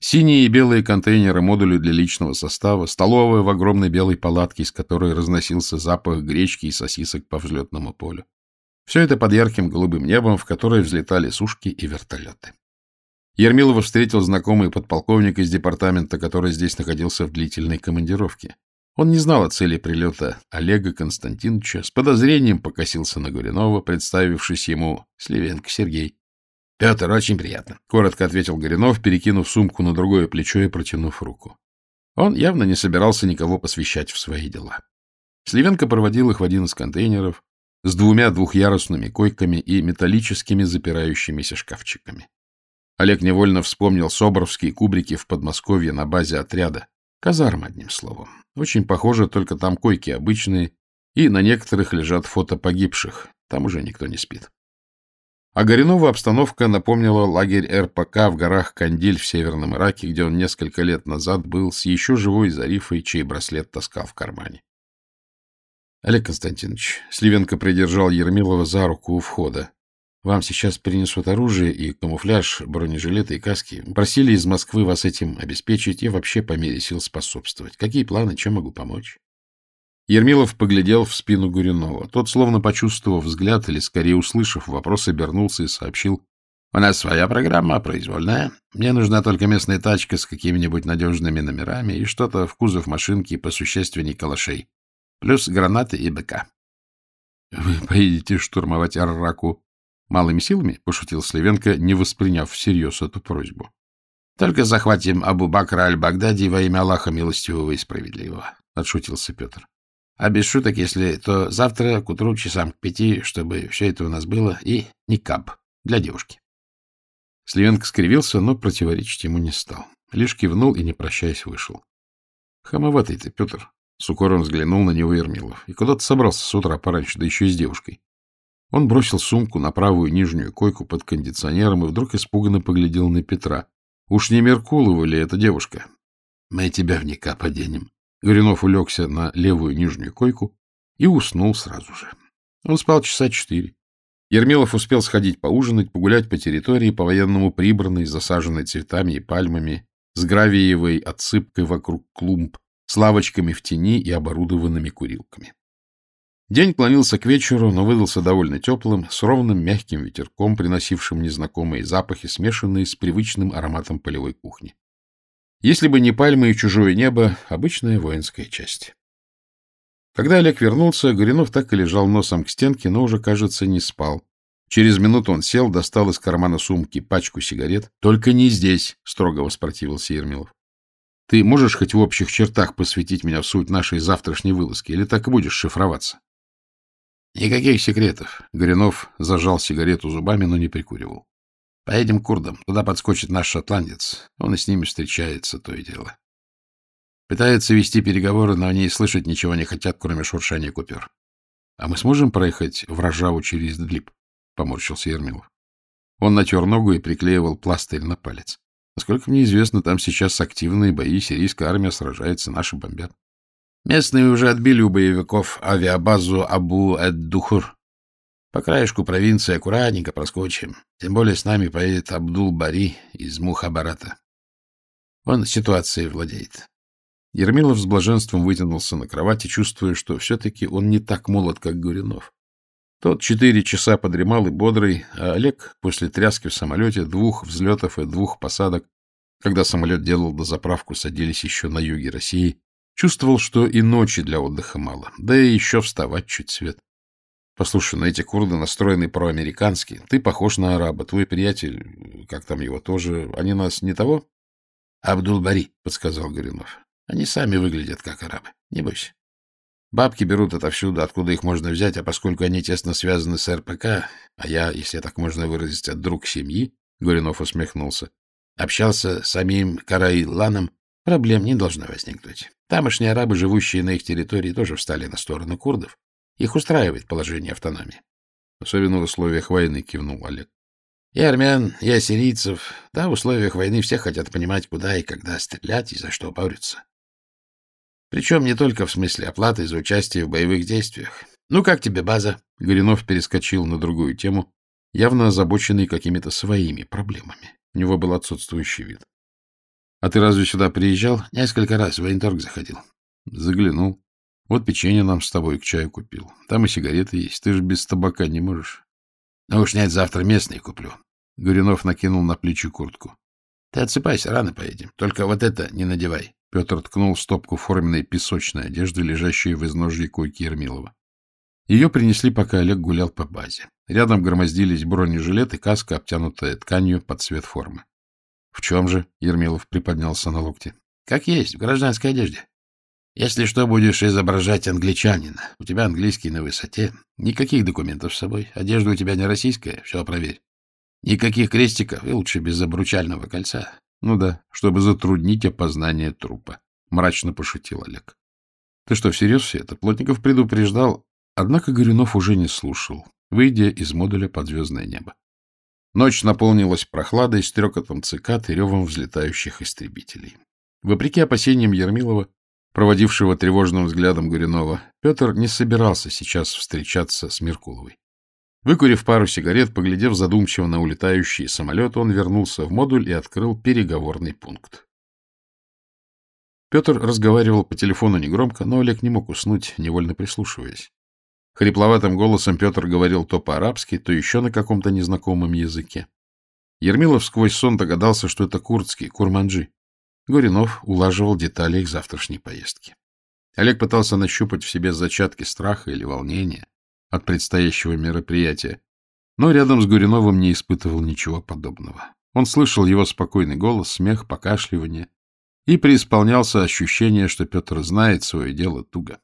Синие и белые контейнеры, модули для личного состава, столовая в огромной белой палатке, из которой разносился запах гречки и сосисок по взлетному полю. Все это под ярким голубым небом, в которое взлетали сушки и вертолеты. Ермилова встретил знакомый подполковник из департамента, который здесь находился в длительной командировке. Он не знал о цели прилета Олега Константиновича, с подозрением покосился на Горинова, представившись ему Сливенко Сергей. — Петр, очень приятно, — коротко ответил Горинов, перекинув сумку на другое плечо и протянув руку. Он явно не собирался никого посвящать в свои дела. Сливенко проводил их в один из контейнеров с двумя двухъярусными койками и металлическими запирающимися шкафчиками. Олег невольно вспомнил соборовские кубрики в Подмосковье на базе отряда. Казарм, одним словом. Очень похоже, только там койки обычные, и на некоторых лежат фото погибших. Там уже никто не спит. А Горинова обстановка напомнила лагерь РПК в горах Кандиль в Северном Ираке, где он несколько лет назад был с еще живой Зарифой, чей браслет таскал в кармане. Олег Константинович, Сливенко придержал Ермилова за руку у входа. Вам сейчас перенесут оружие и камуфляж, бронежилеты и каски. Просили из Москвы вас этим обеспечить и вообще по мере сил способствовать. Какие планы, чем могу помочь? Ермилов поглядел в спину Гуринова. Тот, словно почувствовав взгляд или, скорее услышав вопрос, обернулся и сообщил. — У нас своя программа, произвольная. Мне нужна только местная тачка с какими-нибудь надежными номерами и что-то в кузов машинки посущественней калашей. Плюс гранаты и БК. — Вы поедете штурмовать Арраку Малыми силами? — пошутил Сливенко, не восприняв всерьез эту просьбу. — Только захватим Абу Бакра аль-Багдади во имя Аллаха милостивого и справедливого, — отшутился Петр. — А без шуток, если, то завтра к утру часам к пяти, чтобы все это у нас было, и никаб для девушки. Сливенко скривился, но противоречить ему не стал. Лишь кивнул и, не прощаясь, вышел. — Хамоватый ты, Петр, — с укором взглянул на него Ермилов. — И куда ты собрался с утра пораньше, да еще и с девушкой? Он бросил сумку на правую нижнюю койку под кондиционером и вдруг испуганно поглядел на Петра. Уж не Меркулова ли эта девушка? — Мы тебя в ника поденем. Горюнов улегся на левую нижнюю койку и уснул сразу же. Он спал часа четыре. Ермилов успел сходить поужинать, погулять по территории, по-военному прибранной, засаженной цветами и пальмами, с гравиевой отсыпкой вокруг клумб, с лавочками в тени и оборудованными курилками. День клонился к вечеру, но выдался довольно теплым, с ровным мягким ветерком, приносившим незнакомые запахи, смешанные с привычным ароматом полевой кухни. Если бы не пальмы и чужое небо, обычная воинская часть. Когда Олег вернулся, Горинов так и лежал носом к стенке, но уже, кажется, не спал. Через минуту он сел, достал из кармана сумки пачку сигарет. — Только не здесь, — строго воспротивился Ермилов. — Ты можешь хоть в общих чертах посвятить меня в суть нашей завтрашней вылазки, или так и будешь шифроваться? Никаких секретов. Горинов зажал сигарету зубами, но не прикуривал. Поедем к курдам. Туда подскочит наш шотландец. Он и с ними встречается, то и дело. Пытается вести переговоры, но они и слышать ничего не хотят, кроме шуршания купюр. — А мы сможем проехать в Рожаву через Длип? — поморщился Ермилов. Он натер ногу и приклеивал пластырь на палец. Насколько мне известно, там сейчас активные бои, сирийская армия сражается, наши бомбят. Местные уже отбили у боевиков авиабазу Абу-эд-Духур. По краешку провинции аккуратненько проскочим. Тем более с нами поедет Абдул-Бари из Мухабарата. Он ситуацией владеет. Ермилов с блаженством вытянулся на кровати, чувствуя, что все-таки он не так молод, как Гуринов. Тот четыре часа подремал и бодрый, а Олег после тряски в самолете, двух взлетов и двух посадок, когда самолет делал дозаправку, садились еще на юге России, Чувствовал, что и ночи для отдыха мало, да и еще вставать чуть свет. Послушай, на эти курды настроены проамериканские. Ты похож на араба, твой приятель, как там его тоже, они нас не того? Абдул-Бари, подсказал Горюнов. Они сами выглядят как арабы, не бойся. Бабки берут отовсюду, откуда их можно взять, а поскольку они тесно связаны с РПК, а я, если так можно выразить, от друг семьи, Горюнов усмехнулся, общался с самим Караиланом, проблем не должно возникнуть. Тамошние арабы, живущие на их территории, тоже встали на сторону курдов. Их устраивает положение автономии. Особенно в условиях войны, кивнул Олег. И армян, и ассирийцев. Да, в условиях войны все хотят понимать, куда и когда стрелять и за что борются. Причем не только в смысле оплаты за участие в боевых действиях. Ну, как тебе база? Горинов перескочил на другую тему, явно озабоченный какими-то своими проблемами. У него был отсутствующий вид. — А ты разве сюда приезжал? — Несколько раз в военторг заходил. — Заглянул. Вот печенье нам с тобой к чаю купил. Там и сигареты есть. Ты же без табака не можешь. — Ну уж нет, завтра местные куплю. Горюнов накинул на плечи куртку. — Ты отсыпайся, рано поедем. Только вот это не надевай. Петр ткнул в стопку форменной песочной одежды, лежащей в изножье койки Ермилова. Ее принесли, пока Олег гулял по базе. Рядом громоздились бронежилет и каска, обтянутая тканью под цвет формы. — В чем же? — Ермилов приподнялся на локте. — Как есть, в гражданской одежде. Если что, будешь изображать англичанина. У тебя английский на высоте. Никаких документов с собой. Одежда у тебя не российская. Все, проверь. Никаких крестиков и лучше без обручального кольца. Ну да, чтобы затруднить опознание трупа. Мрачно пошутил Олег. Ты что, всерьез все это? Плотников предупреждал. Однако Горюнов уже не слушал, выйдя из модуля под звездное небо. Ночь наполнилась прохладой, стрекотом цикад и ревом взлетающих истребителей. Вопреки опасениям Ермилова, проводившего тревожным взглядом Горюнова, Петр не собирался сейчас встречаться с Меркуловой. Выкурив пару сигарет, поглядев задумчиво на улетающий самолет, он вернулся в модуль и открыл переговорный пункт. Петр разговаривал по телефону негромко, но Олег не мог уснуть, невольно прислушиваясь. Хрипловатым голосом Петр говорил то по-арабски, то еще на каком-то незнакомом языке. Ермилов сквозь сон догадался, что это курдский, курманджи. Горинов улаживал детали их завтрашней поездки. Олег пытался нащупать в себе зачатки страха или волнения от предстоящего мероприятия, но рядом с Гуриновым не испытывал ничего подобного. Он слышал его спокойный голос, смех, покашливание и преисполнялся ощущение, что Петр знает свое дело туго.